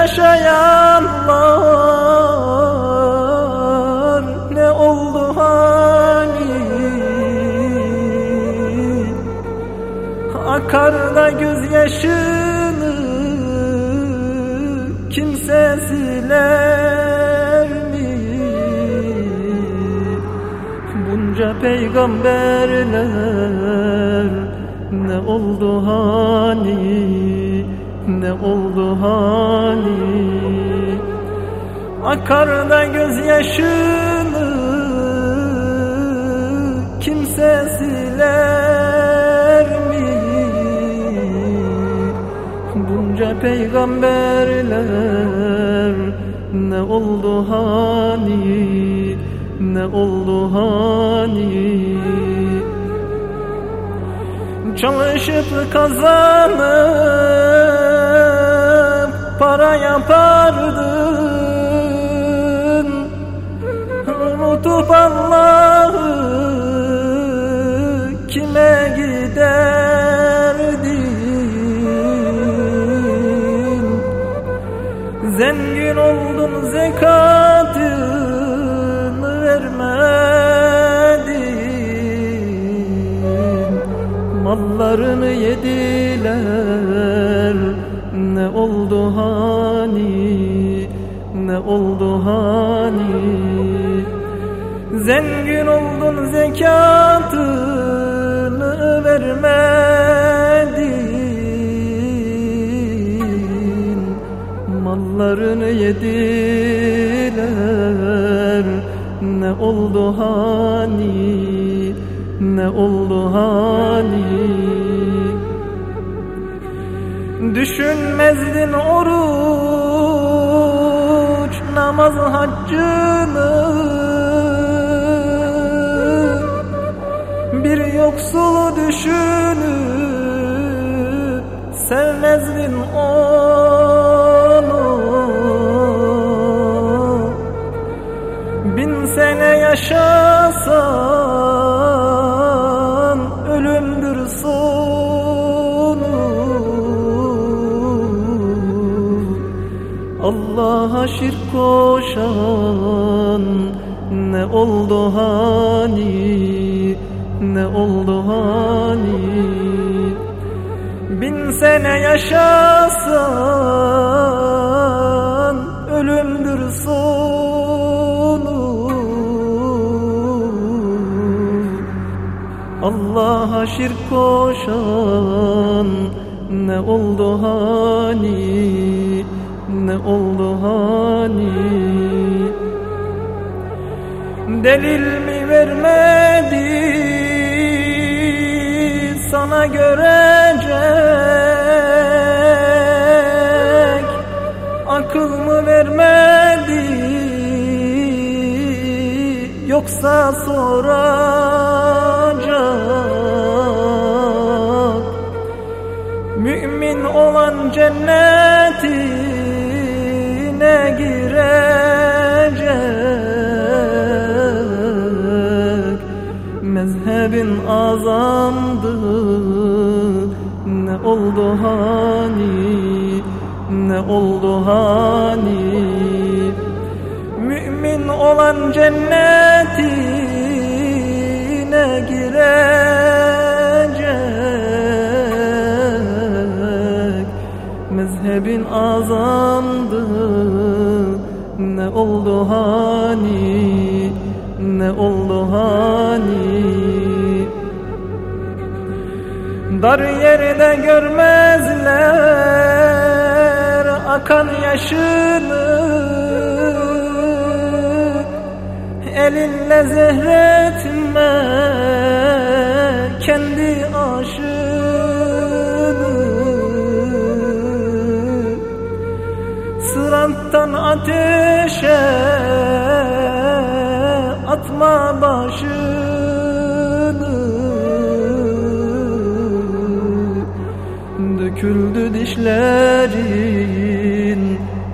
yaşayanlar ne oldu hali? Akar da gözyaşını kimse siler mi? Bunca peygamberler ne oldu hani ne oldu hani Akar da gözyaşını kimse siler mi? Bunca peygamberler ne oldu hani ne oldu hani Çalışıp kazanıp Zengin oldun zekatını vermedin Mallarını yediler. Ne oldu hani? Ne oldu hani? Zengin oldun zekatını vermedin Mallarını yediler. Ne oldu hani? Ne oldu hani? Düşünmezdin oruç namaz haccını. Bir yoksulu düşünüp sevmezdin onu yaşasan ölümdür sonu. Allah'a şirk koşan ne oldu hani? Ne oldu hani? Bin sene yaşasan Allah'a koşan ne oldu hani? Ne oldu hani? Delil mi vermedi? Sana görecek. Akıl mı vermedi? Yoksa soracak cennetine girecek. Mezhebin azamdı. Ne oldu hani? Ne oldu hani? Mümin olan cennetine girecek Mezhebin azamdı ne oldu hani? Ne oldu hani? Dar yerde görmezler akan yaşını. Elinle zehretme Sırattan ateşe atma başını. Döküldü dişlerin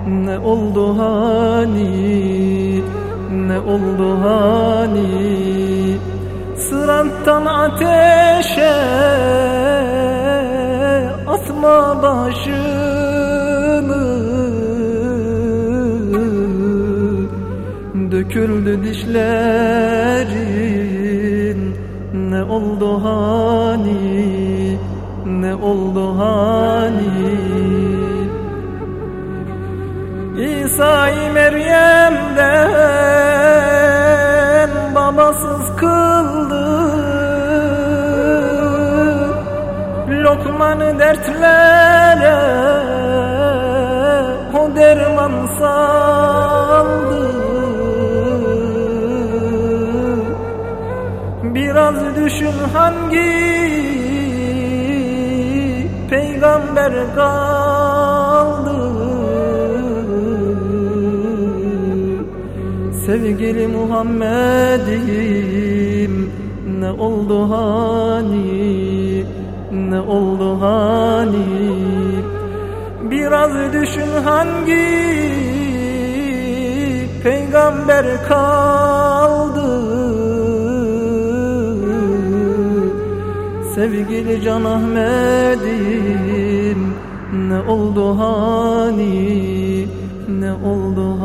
ne oldu hani? Ne oldu hani? Sırattan ateşe atma başını Döküldü dişlerin. Ne oldu hani Ne oldu hani? İsa'yı Meryem'den babasız kıldı. Lokmanı dertlere o derman saldı Biraz düşün hangi peygamber kaldı. Sevgili Muhammed'im ne oldu hani? Ne oldu hani? Biraz düşün hangi peygamber kaldı Sevgili Can Ahmet'im ne oldu hani ne oldu